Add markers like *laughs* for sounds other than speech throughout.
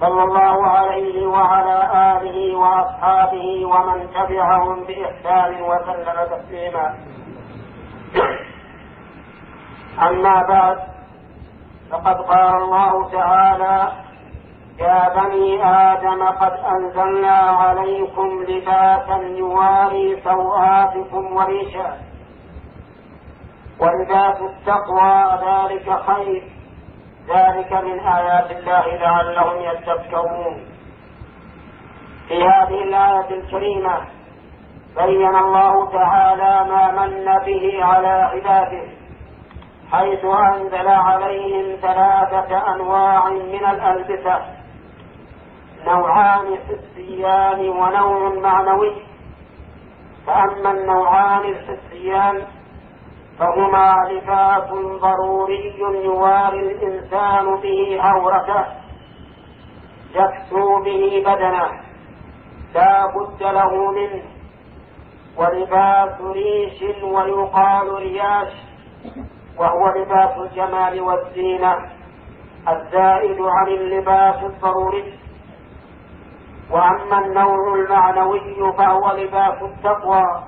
صلى الله عليه وعلى آله وأصحابه ومن تبعهم بإحسان وسلم تسليما. أما بعد فقد قال الله تعالى يا بني آدم قد أنزلنا عليكم لباسا يواري سوآتكم وريشا. ولباس التقوى ذلك خير. ذلك من آيات الله لعلهم يتذكرون. في هذه الآية الكريمة بين الله تعالى ما من به على عباده حيث أنزل عليهم ثلاثة أنواع من الألبسة نوعان حسيان ونوع معنوي. فأما النوعان الحسيان فهما لباس ضروري يواري الإنسان به عورته. يكسو به بدنه. لا بد له منه. ولباس ريش ويقال رياش. وهو لباس الجمال والزينة. الزائد عن اللباس الضروري. وأما النوع المعنوي فهو لباس التقوى.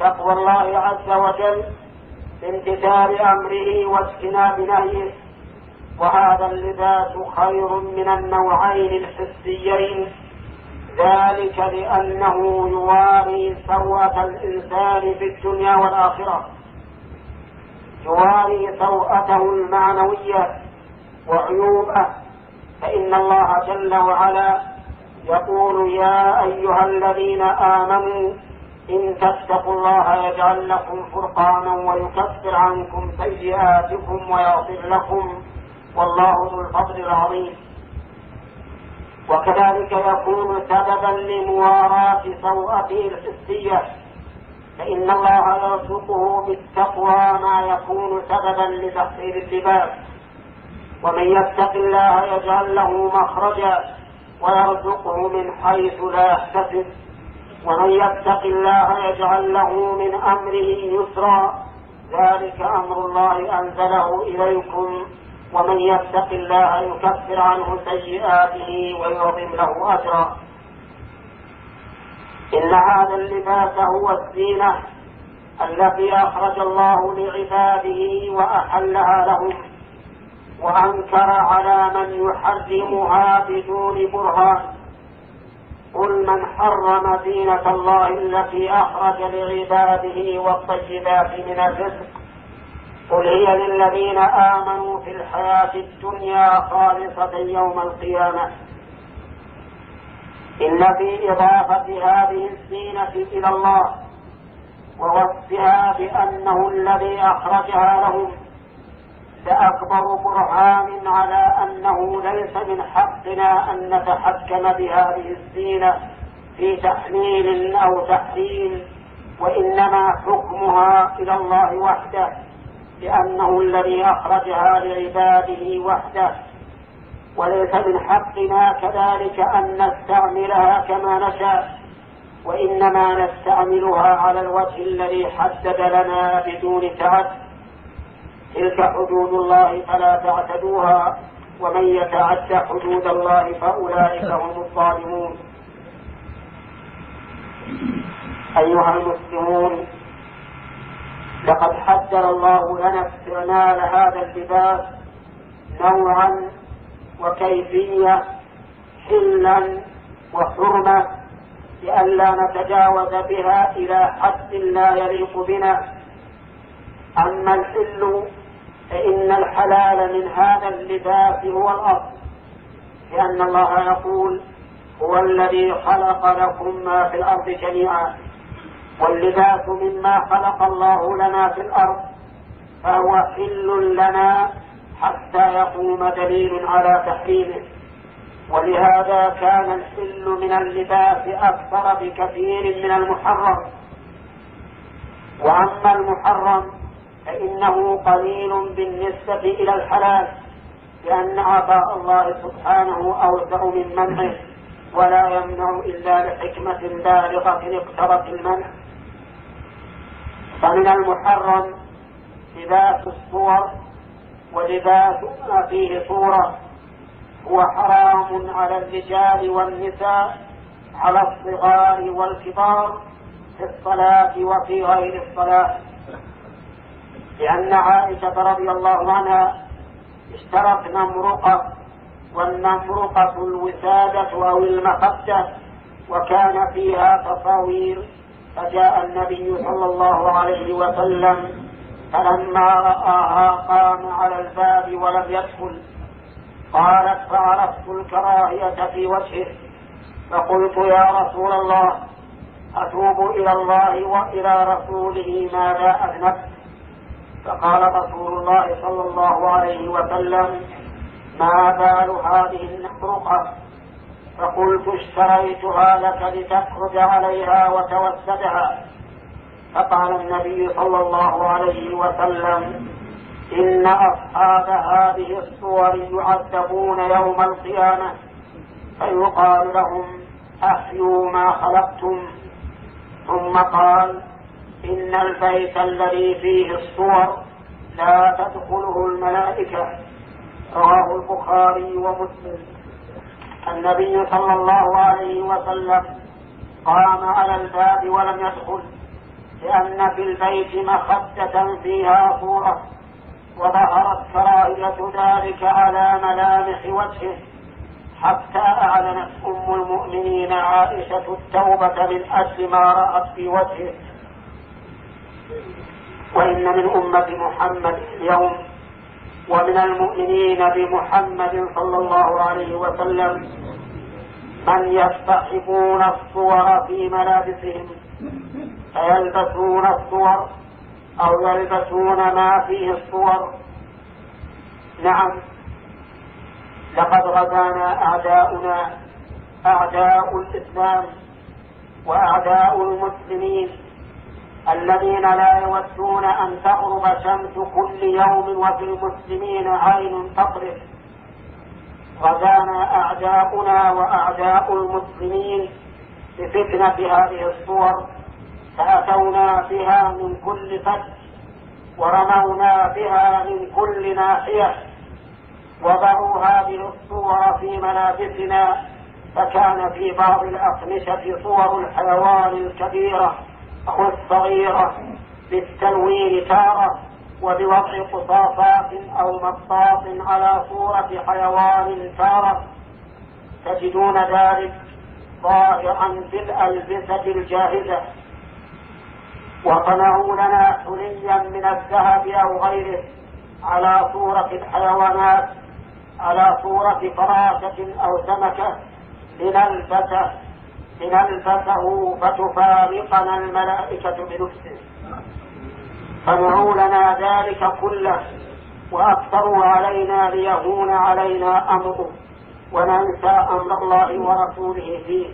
تقوى الله عز وجل بامتثال أمره واجتناب نهيه. وهذا اللباس خير من النوعين الحسيين. ذلك لأنه يواري سوءة الإنسان في الدنيا والآخرة. يواري سوءته المعنوية وعيوبه. فإن الله جل وعلا يقول يا أيها الذين آمنوا إن تتقوا الله يجعل لكم فرقانا ويكفر عنكم سيئاتكم ويغفر لكم والله ذو الفضل العظيم. وكذلك يكون سببا لمواراة سوءته الحسية. فإن الله يرزقه بالتقوى ما يكون سببا لتحصيل اللباس ومن يتق الله يجعل له مخرجا ويرزقه من حيث لا يحتسب. ومن يتق الله يجعل له من أمره يسرا. ذلك أمر الله أنزله إليكم. ومن يتق الله يكفر عنه سيئاته ويعظم له أجرا. إن هذا اللباس هو الزينة التي أخرج الله لعباده وأحلها لهم وأنكر على من يحرمها بدون برهان. قل من حرم زينة الله التي أخرج لعباده والطيبات من الرزق قل هي للذين آمنوا في الحياة الدنيا خالصة يوم القيامة. إن في إضافة هذه الزينة إلى الله ووصفها بأنه الذي أخرجها لهم لأكبر برهان على أنه ليس من حقنا أن نتحكم بهذه الزينة في تحليل أو تحريم وإنما حكمها إلى الله وحده لأنه الذي أخرجها لعباده وحده. وليس من حقنا كذلك أن نستعملها كما نشاء وإنما نستعملها على الوجه الذي حدد لنا بدون تعد. تلك حدود الله فلا تعتدوها ومن يتعد حدود الله فأولئك هم الظالمون. أيها المسلمون لقد حذر الله لنا استعمال هذا اللباس نوعا وكيفية حلا وحرمة لئلا نتجاوز بها إلى حد لا يليق بنا. أما الحل فإن الحلال من هذا اللباس هو الأصل. لأن الله يقول هو الذي خلق لكم ما في الأرض جميعا واللباس مما خلق الله لنا في الأرض فهو حل لنا حتى يقوم دليل على تحريمه. ولهذا كان الحل من اللباس أكثر بكثير من المحرم. وأما المحرم فإنه قليل بالنسبة إلى الحلال لأن عطاء الله سبحانه أوسع من منعه ولا يمنع إلا لحكمة بالغة اقترت المنع. فمن المحرم لباس الصور ولباس ما فيه صورة هو حرام على الرجال والنساء على الصغار والكبار في الصلاة وفي غير الصلاة. لأن عائشة رضي الله عنها اشترت نمرقة والنمرقة الوسادة أو المخدة وكان فيها تصاوير فجاء النبي صلى الله عليه وسلم فلما رآها قام على الباب ولم يدخل. قالت فعرفت الكراهية في وجهه. فقلت يا رسول الله أتوب إلى الله وإلى رسوله ماذا أذنبت؟ فقال رسول الله صلى الله عليه وسلم ما بال هذه النفرقة فقلت اشتريتها لك لتخرج عليها وتوسدها. فقال النبي صلى الله عليه وسلم إن أصحاب هذه الصور يعذبون يوم القيامة. فيقال لهم أحيوا ما خلقتم. ثم قال إن البيت الذي فيه الصور لا تدخله الملائكة. رواه البخاري ومسلم. النبي صلى الله عليه وسلم قام على الباب ولم يدخل لأن في البيت مخدة فيها صورة وظهرت كراهية ذلك على ملامح وجهه. حتى أعلنت أم المؤمنين عائشة التوبة من أجل ما رأت في وجهه. وإن من أمة محمد اليوم ومن المؤمنين بمحمد صلى الله عليه وسلم من يصطحبون الصور في ملابسهم فيلبسون الصور أو يلبسون ما فيه الصور. نعم لقد غزانا أعداؤنا أعداء الإسلام وأعداء المسلمين الذين لا يودون أن تغرب شمس كل يوم وفي المسلمين عين تطرف. غزانا أعداؤنا وأعداء المسلمين بفتنة هذه الصور. فأتونا بها من كل فج ورمونا بها من كل ناحية. وضعوا هذه الصور في ملابسنا فكان في بعض الأقمشة صور الحيوان الكبيرة. أو الصغيرة بالتلوين تارة وبوضع قصاصات أو مطاط على صورة حيوان تارة. تجدون ذلك ظاهرا في الألبسة الجاهزة. وصنعوا لنا حليا من الذهب أو غيره على صورة الحيوانات على صورة فراشة أو سمكة لنلبسه. لنلبسه فتفارقنا الملائكة بنفسه صنعوا لنا ذلك كله وأكثروا علينا ليهون علينا أمره وننسى أمر الله ورسوله فيه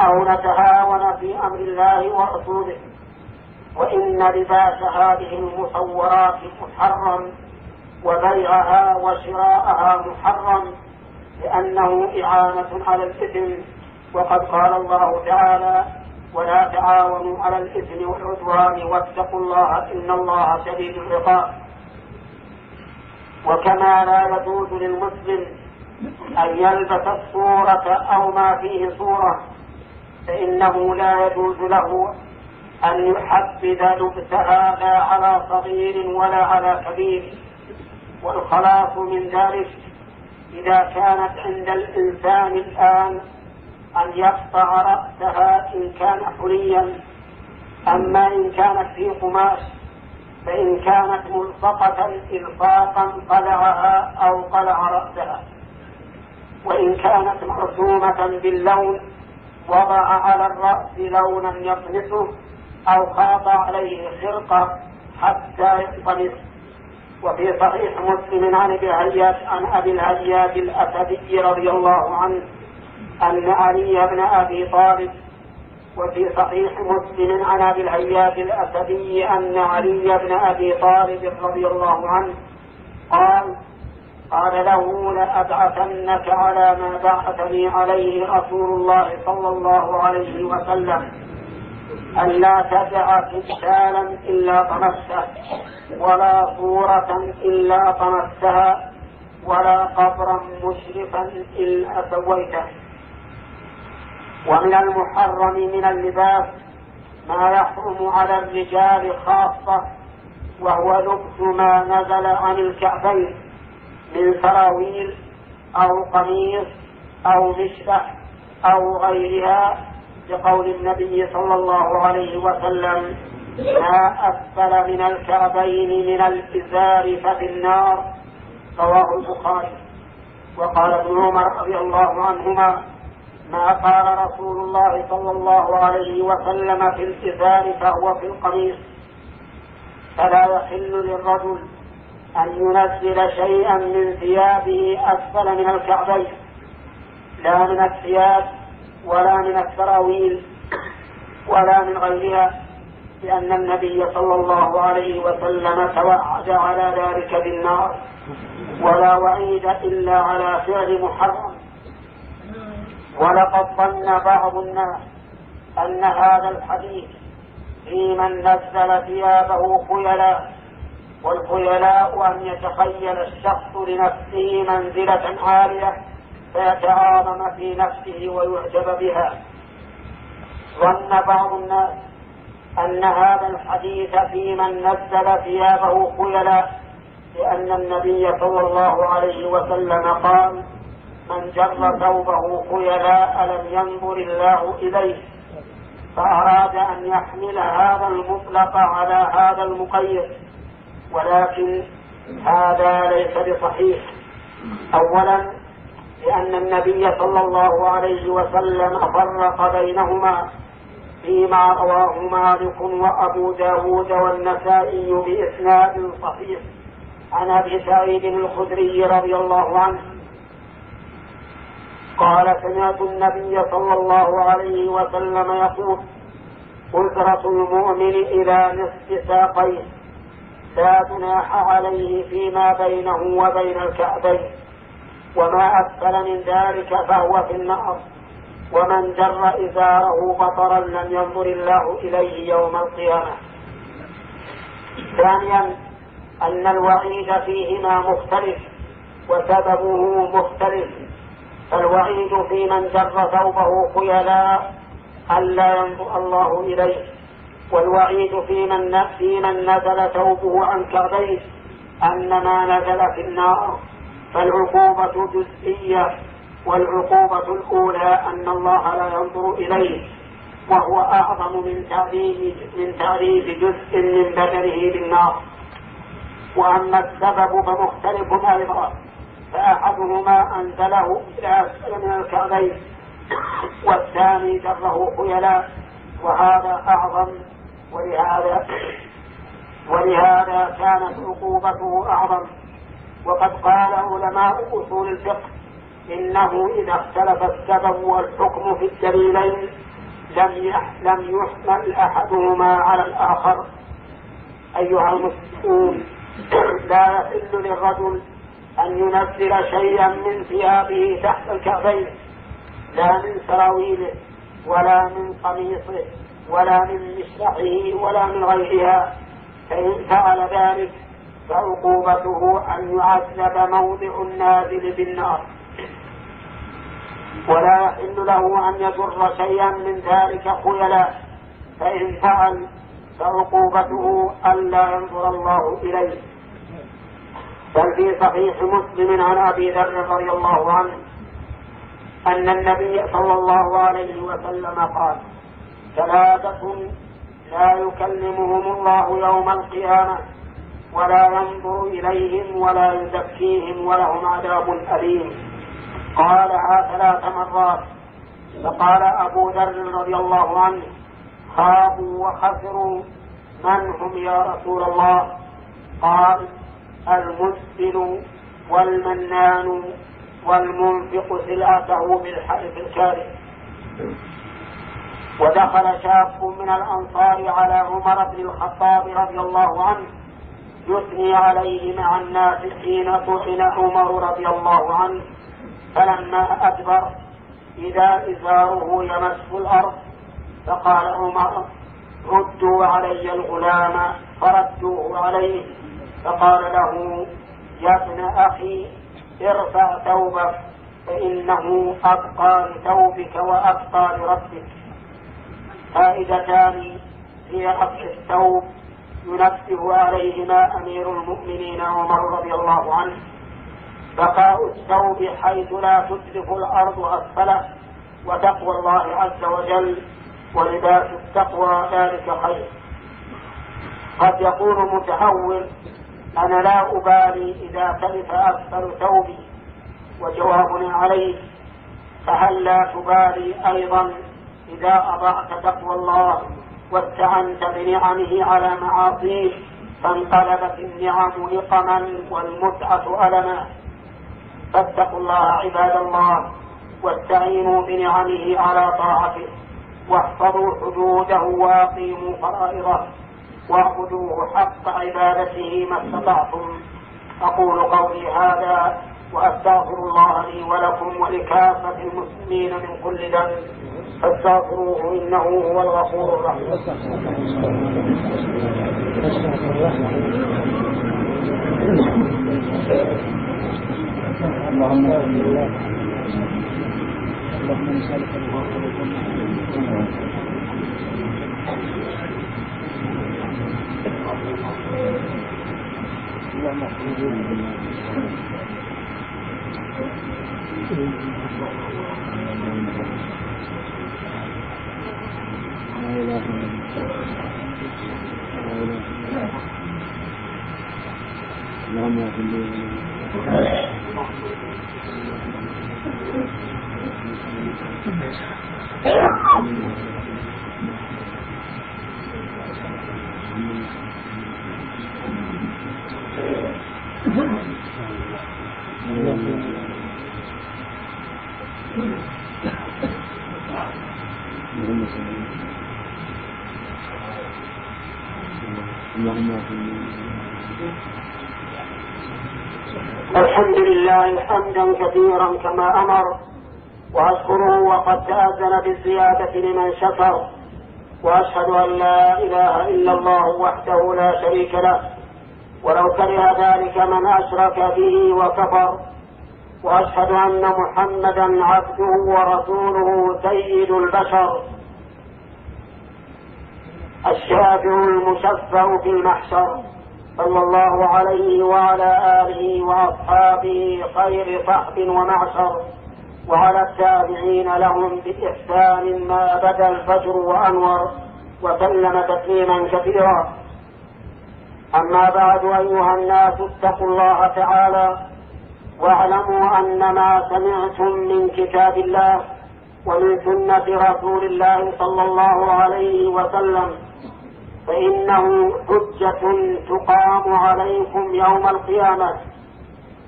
أو نتهاون في أمر الله ورسوله. وإن لباس هذه المصورات محرم وبيعها وشراءها محرم لأنه إعانة على الإثم وقد قال الله تعالى ولا تعاونوا على الإثم والعدوان واتقوا الله إن الله شديد العقاب. وكما لا يجوز للمسلم أن يلبس الصورة أو ما فيه صورة فإنه لا يجوز له أن يحبذ لبس هذا على صغير ولا على كبير. والخلاص من ذلك إذا كانت عند الإنسان الآن أن يقطع رأسها إن كان حليا. أما إن كانت في قماش فإن كانت ملصقة إلصاقا قلعها أو قلع رأسها. وإن كانت مرسومة باللون وضع على الرأس لونا يطمسه أو خاض عليه خرقة حتى يطمس. وفي صحيح مسلم عن ابي عن أبي الهياج الأسدي رضي الله عنه ان علي بن أبي طالب وفي صحيح مسلم عن أبي الهياج الأسدي أن علي بن أبي طالب رضي الله عنه قال قال له لأبعثنك على ما بعثني عليه رسول الله صلى الله عليه وسلم ألا تدع تمثالا إلا طمسته ولا صورة إلا طمستها ولا قبرا مشرفا إلا سويته. ومن المحرم من اللباس ما يحرم على الرجال خاصة وهو لبس ما نزل عن الكعبين من سراويل أو قميص أو مشبح أو غيرها لقول النبي صلى الله عليه وسلم ما أسفل من الكعبين من الإزار ففي النار رواه البخاري. وقال ابن عمر رضي الله عنهما ما قال رسول الله صلى الله عليه وسلم في الإزار فهو في القميص. فلا يحل للرجل أن ينزل شيئا من ثيابه أسفل من الكعبين. لا من الثياب ولا من السراويل ولا من غيرها لأن النبي صلى الله عليه وسلم توعد على ذلك بالنار. ولا وعيد إلا على فعل محرم. ولقد ظن بعض الناس أن هذا الحديث في من نزل ثيابه خيلاء والخيلاء أن يتخيل الشخص لنفسه منزلة عالية فيتعاظم في نفسه ويعجب بها. ظن بعض الناس أن هذا الحديث في من نزل ثيابه خيلاء لأن النبي صلى الله عليه وسلم قال من جر ثوبه خيلاء لم ينظر الله إليه؟ فأراد أن يحمل هذا المطلق على هذا المقيد. ولكن هذا ليس بصحيح. أولا لأن النبي صلى الله عليه وسلم فرق بينهما فيما رواه مالك وأبو داود والنسائي بإسناد صحيح. عن أبي سعيد الخدري رضي الله عنه قال سمعت النبي صلى الله عليه وسلم يقول قدرة المؤمن إلى نصف ساقيه لا جناح عليه فيما بينه وبين الكعبين وما أسفل من ذلك فهو في النار ومن جر إزاره بطرا لم ينظر الله إليه يوم القيامة. ثانيا أن الوعيد فيهما مختلف وسببه مختلف. فالوعيد في من جر ثوبه خيلاء ألا ينظر الله إليه. والوعيد في من في من نزل ثوبه عن كعبيه أن ما نزل في النار. فالعقوبة جزئية والعقوبة الأولى أن الله لا ينظر إليه وهو أعظم من تعذيب من تعذيب جزء من بدنه بالنار وأما السبب فمختلف أيضا. فأحدهما أنزله إلى من الكعبين. والثاني جره خيلاء وهذا أعظم. ولهذا ولهذا كانت عقوبته أعظم. وقد قال علماء أصول الفقه إنه إذا اختلف السبب والحكم في الدليلين لم لم يحمل أحدهما على الآخر. أيها المسلمون لا يحل للرجل أن ينزل شيئا من ثيابه تحت الكعبين لا من سراويله ولا من قميصه ولا من مشرحه ولا من غيرها. فإن فعل ذلك فعقوبته أن يعذب موضع النازل بالنار. ولا يحل له أن يجر شيئا من ذلك خيلا. فإن فعل فعقوبته ألا ينظر الله إليه. بل في صحيح مسلم عن أبي ذر رضي الله عنه أن النبي صلى الله عليه وسلم قال ثلاثة لا يكلمهم الله يوم القيامة ولا ينظر إليهم ولا يزكيهم ولهم عذاب أليم. قالها ثلاث مرات. فقال أبو ذر رضي الله عنه خابوا وخسروا من هم يا رسول الله؟ قال المسبل والمنان والمنفق سلعته الكاذب. ودخل شاب من الأنصار على عمر بن الخطاب رضي الله عنه يثني عليه مع الناس حين طحن عمر رضي الله عنه. فلما أدبر إذا إزاره يمس الأرض فقال عمر ردوا علي الغلام فردوه عليه. فقال له يا ابن أخي ارفع ثوبك فإنه أبقى لثوبك وأبقى لربك. فائدتان في رفع الثوب ينبه عليهما أمير المؤمنين عمر رضي الله عنه بقاء الثوب حيث لا تتلف الأرض أسفله وتقوى الله عز وجل ولباس التقوى ذلك خير. قد يقول متحول أنا لا أبالي إذا تلف أكثر ثوبي وجوابنا عليه فهل لا تبالي أيضا إذا أضعت تقوى الله واستعنت بنعمه على معاصيه؟ فانقلبت النعم نقما والمتعة ألما. فاتقوا الله عباد الله واستعينوا بنعمه على طاعته واحفظوا حدوده وأقيموا فرائضه. واعبدوه حق عبادته ما استطعتم. أقول قولي هذا وأستغفر الله لي ولكم ولكافة المسلمين من كل ذنب. فاستغفروه إنه هو الغفور الرحيم. اللهم اللهم نسالك اللهم *laughs* اغفر لي الحمد لله حمدا كثيرا كما أمر وأشكره وقد تأذن بالزيادة لمن شكر وأشهد أن لا إله إلا الله وحده لا شريك له ولو كره ذلك من أشرك به وكفر وأشهد أن محمدا عبده ورسوله سيد البشر. الشافع المشفع في المحشر صلى الله عليه وعلى آله وأصحابه خير صحب ومعشر وعلى التابعين لهم بإحسان ما بدا الفجر وأنور وسلم تسليما كثيرا. أما بعد أيها الناس اتقوا الله تعالى واعلموا أن ما سمعتم من كتاب الله ومن سنة رسول الله صلى الله عليه وسلم فإنه حجة تقام عليكم يوم القيامة.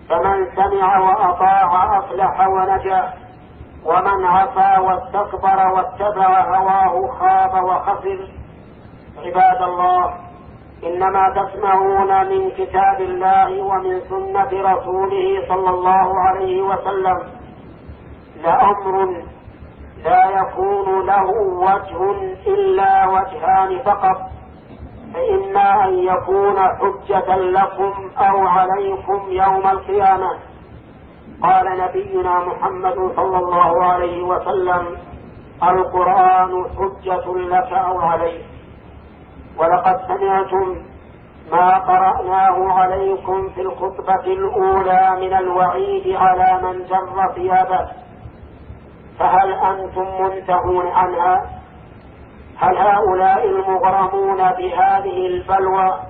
فمن سمع وأطاع أفلح ونجا ومن عصى واستكبر واتبع هواه خاب وخسر. عباد الله إنما تسمعون من كتاب الله ومن سنة رسوله صلى الله عليه وسلم. لأمر لا يكون له وجه إلا وجهان فقط. فإما أن يكون حجة لكم أو عليكم يوم القيامة. قال نبينا محمد صلى الله عليه وسلم القرآن حجة لك أو عليك. ولقد سمعتم ما قرأناه عليكم في الخطبة الأولى من الوعيد على من جر ثيابه. فهل أنتم منتهون عنها؟ هل هؤلاء المغرمون بهذه البلوى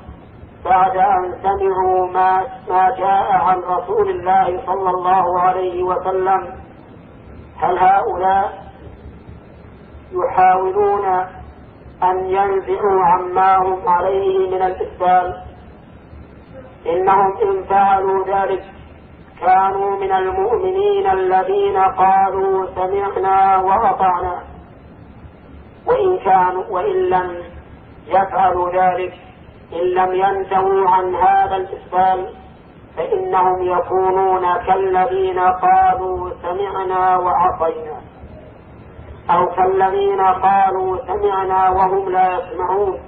بعد أن سمعوا ما ما جاء عن رسول الله صلى الله عليه وسلم هل هؤلاء يحاولون أن ينزعوا عما هم عليه من الإسلام إنهم إن فعلوا ذلك كانوا من المؤمنين الذين قالوا سمعنا وأطعنا. وإن كانوا وإن لم يفعلوا ذلك إن لم ينتهوا عن هذا الإسلام فإنهم يكونون كالذين قالوا سمعنا وعصينا أو كالذين قالوا سمعنا وهم لا يسمعون.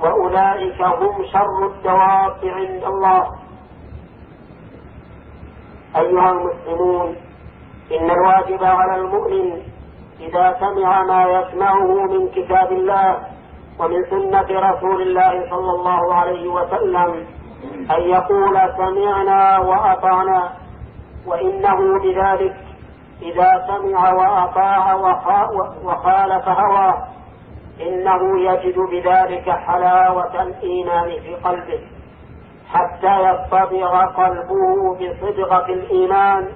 وأولئك هم شر الدواب عند الله. أيها المسلمون إن الواجب على المؤمن إذا سمع ما يسمعه من كتاب الله ومن سنة رسول الله صلى الله عليه وسلم أن يقول سمعنا وأطعنا وإنه بذلك إذا سمع وأطاع وخالف هواه إنه يجد بذلك حلاوة الإيمان في قلبه. حتى يصطبغ قلبه بصدغة الإيمان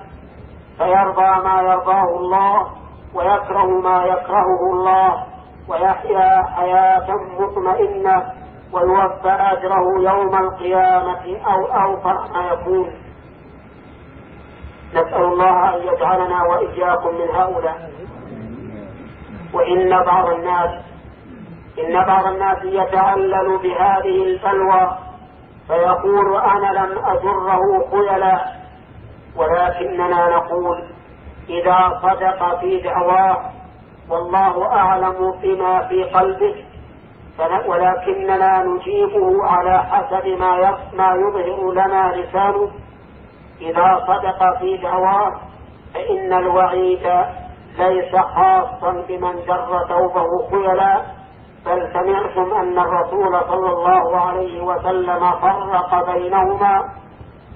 فيرضى ما يرضاه الله ويكره ما يكرهه الله ويحيا حياة مطمئنة ويوفى أجره يوم القيامة أو أوفر ما يكون. نسأل الله أن يجعلنا وإياكم من هؤلاء. وإن بعض الناس إن بعض الناس يتعلل بهذه البلوى فيقول أنا لم أجره خيلا ولكننا نقول إذا صدق في دعواه والله أعلم بما في قلبه ولكننا نجيبه على حسب ما يظهر لنا لسانه. إذا صدق في دعواه فإن الوعيد ليس خاصا بمن جر ثوبه خيلا. بل سمعتم أن الرسول صلى الله عليه وسلم فرق بينهما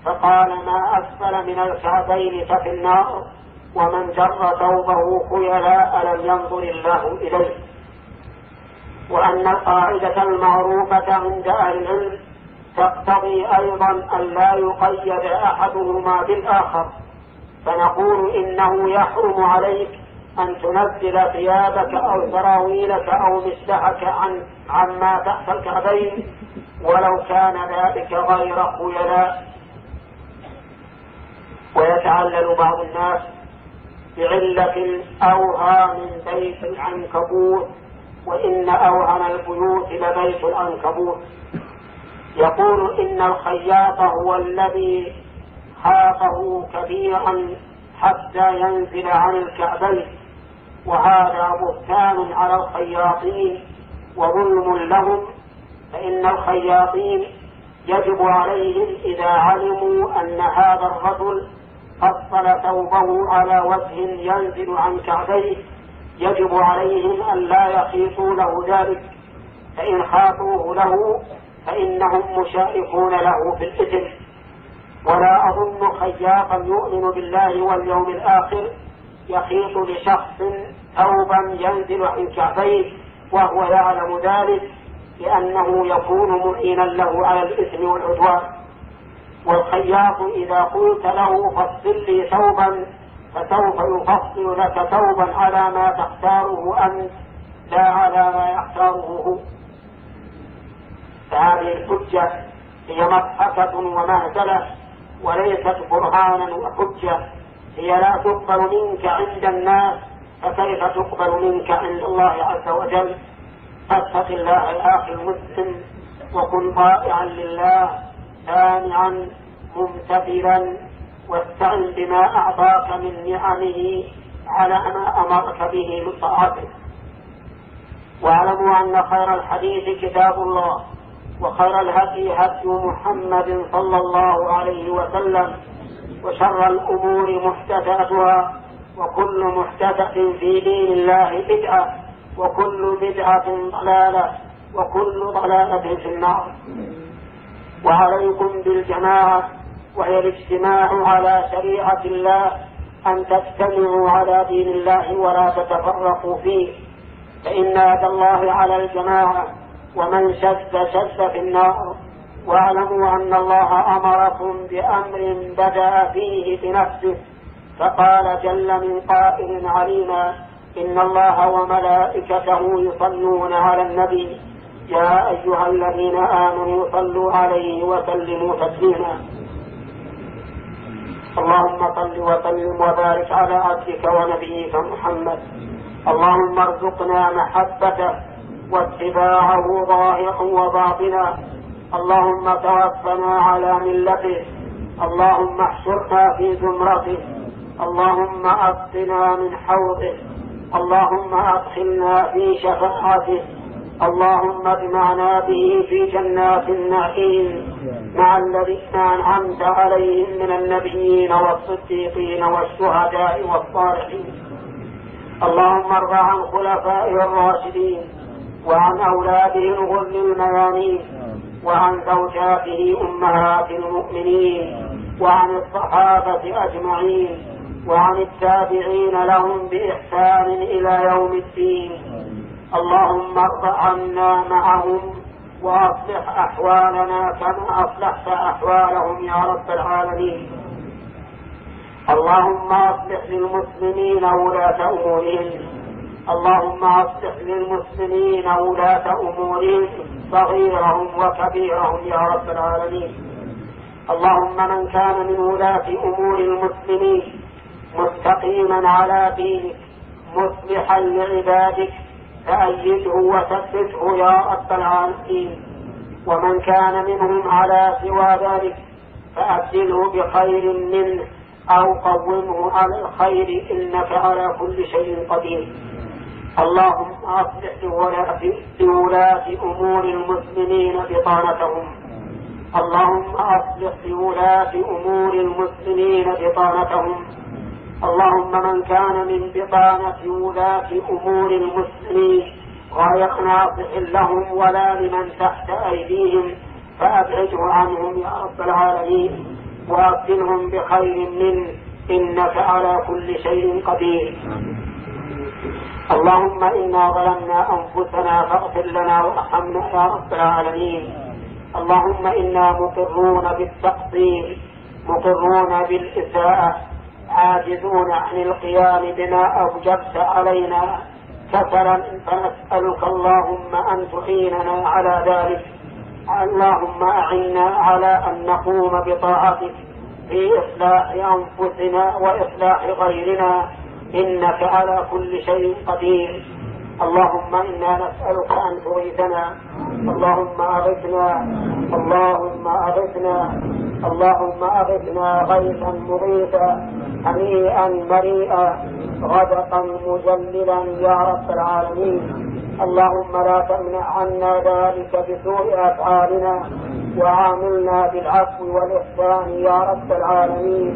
فقال ما أسفل من الكعبين ففي النار ومن جر ثوبه خيلاء لم ينظر الله إليه. وأن القاعدة المعروفة عند أهل العلم تقتضي أيضا أن لا يقيد أحدهما بالآخر فنقول إنه يحرم عليك أن تنزل ثيابك أو سراويلك أو مسلحك عن عما تحت الكعبين ولو كان ذلك غير خيلاء. ويتعلل بعض الناس بعلة أوهى من بيت العنكبوت وإن أوهن البيوت لبيت العنكبوت. يقول إن الخياط هو الذي خاطه كبيرا حتى ينزل عن الكعبين. وهذا بهتان على الخياطين وظلم لهم فإن الخياطين يجب عليهم إذا علموا أن هذا الرجل فصل ثوبه على وجه ينزل عن كعبيه يجب عليهم أن لا يخيطوا له ذلك فإن خاطوه له فإنهم مشاركون له في الإثم. ولا أظن خياطا يؤمن بالله واليوم الآخر يخيط لشخص ثوبا ينزل عن كعبيه وهو يعلم ذلك لأنه يكون معينا له على الإثم والعدوان. والخياط إذا قلت له فصل لي ثوبا فسوف يفصل لك ثوبا على ما تختاره أنت لا على ما يختاره هو. فهذه الحجة هي مضحكة ومهزلة وليست برهانا وحجة هي لا تقبل منك عند الناس فكيف تقبل منك عند الله عز وجل؟ فاتق الله يا أخي المسلم وكن طائعا لله سامعا ممتثلا واستعن بما أعطاك من نعمه على ما أمرك به من طاعته. واعلموا أن خير الحديث كتاب الله وخير الهدي هدي محمد صلى الله عليه وسلم وشر الأمور محدثاتها وكل محدثة في دين الله بدعة وكل بدعة ضلالة وكل ضلالة في النار. وعليكم بالجماعة وهي الاجتماع على شريعة الله أن تجتمعوا على دين الله ولا تتفرقوا فيه. فإن يد الله على الجماعة ومن شد شد في النار. واعلموا أن الله أمركم بأمر بدأ فيه بنفسه. فقال جل من قائل عليما إن الله وملائكته يصلون على النبي. يا أيها الذين آمنوا صلوا عليه وسلموا تسليما. اللهم صل وسلم وبارك على عبدك ونبيك محمد. اللهم ارزقنا محبته واتباعه ظاهرا وباطنا اللهم توفنا على ملته. اللهم احشرنا في زمرته. اللهم اسقنا من حوضه. اللهم ادخلنا في شفاعته. اللهم اجمعنا به في جنات النعيم. مع الذين أنعمت عليهم من النبيين والصديقين والشهداء والصالحين. اللهم ارض عن خلفائه الراشدين وعن اولاده الغر الميامين وعن زوجاته أمهات المؤمنين وعن الصحابة أجمعين. وعن التابعين لهم بإحسان إلى يوم الدين. اللهم ارض عنا معهم وأصلح أحوالنا كما أصلحت أحوالهم يا رب العالمين. اللهم أصلح للمسلمين ولاة أمورهم. اللهم أصلح للمسلمين ولاة أمورهم صغيرهم وكبيرهم يا رب العالمين. اللهم من كان من ولاة أمور المسلمين مستقيما على دينك مصلحا لعبادك فأيده وثبته يا رب العالمين. ومن كان منهم على سوى ذلك فأبدله بخير منه أو قومه على الخير إنك على كل شيء قدير. اللهم أصلح لولاة أمور المسلمين بطانتهم. اللهم أصلح لولاة أمور المسلمين بطانتهم. اللهم من كان من بطانة ولاة أمور المسلمين غير ناصح لهم ولا لمن تحت أيديهم فأبعده عنهم يا رب العالمين وأبدلهم بخير منه إنك على كل شيء قدير. اللهم إنا ظلمنا أنفسنا فاغفر لنا وارحمنا يا رب العالمين. اللهم إنا مقرون بالتقصير مقرون بالإساءة عاجزون عن القيام بما أوجبت علينا. كسلا فنسألك اللهم أن تعيننا على ذلك. اللهم أعنا على أن نقوم بطاعتك في إصلاح أنفسنا وإصلاح غيرنا. إنك على كل شيء قدير. اللهم إنا نسألك أن تغيثنا. اللهم أغثنا. اللهم أغثنا. اللهم أغثنا غيثا مغيثا هنيئا مريئا غدقا مجللا يا رب العالمين. اللهم لا تمنع عنا ذلك بسوء أفعالنا وعاملنا بالعفو والإحسان يا رب العالمين.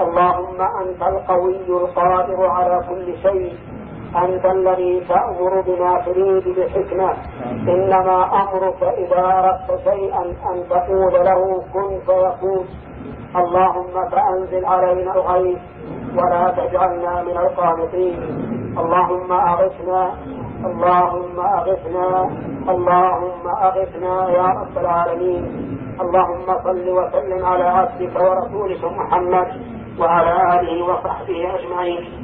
اللهم أنت القوي القادر على كل شيء. أنت الذي تأمر بما تريد بحكمة. إنما أمرك إذا أردت شيئا أن تقول له كن فيكون اللهم فأنزل علينا الغيث ولا تجعلنا من القانطين. اللهم أغثنا. اللهم أغثنا. اللهم أغثنا يا رب العالمين. اللهم صل وسلم على عبدك ورسولك محمد وعلى آله وصحبه أجمعين.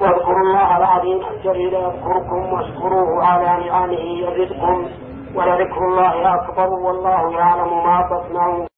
واذكروا الله العظيم الجليل يذكركم واشكروه على نعمه يزدكم ولذكر الله أكبر والله يعلم ما تصنعون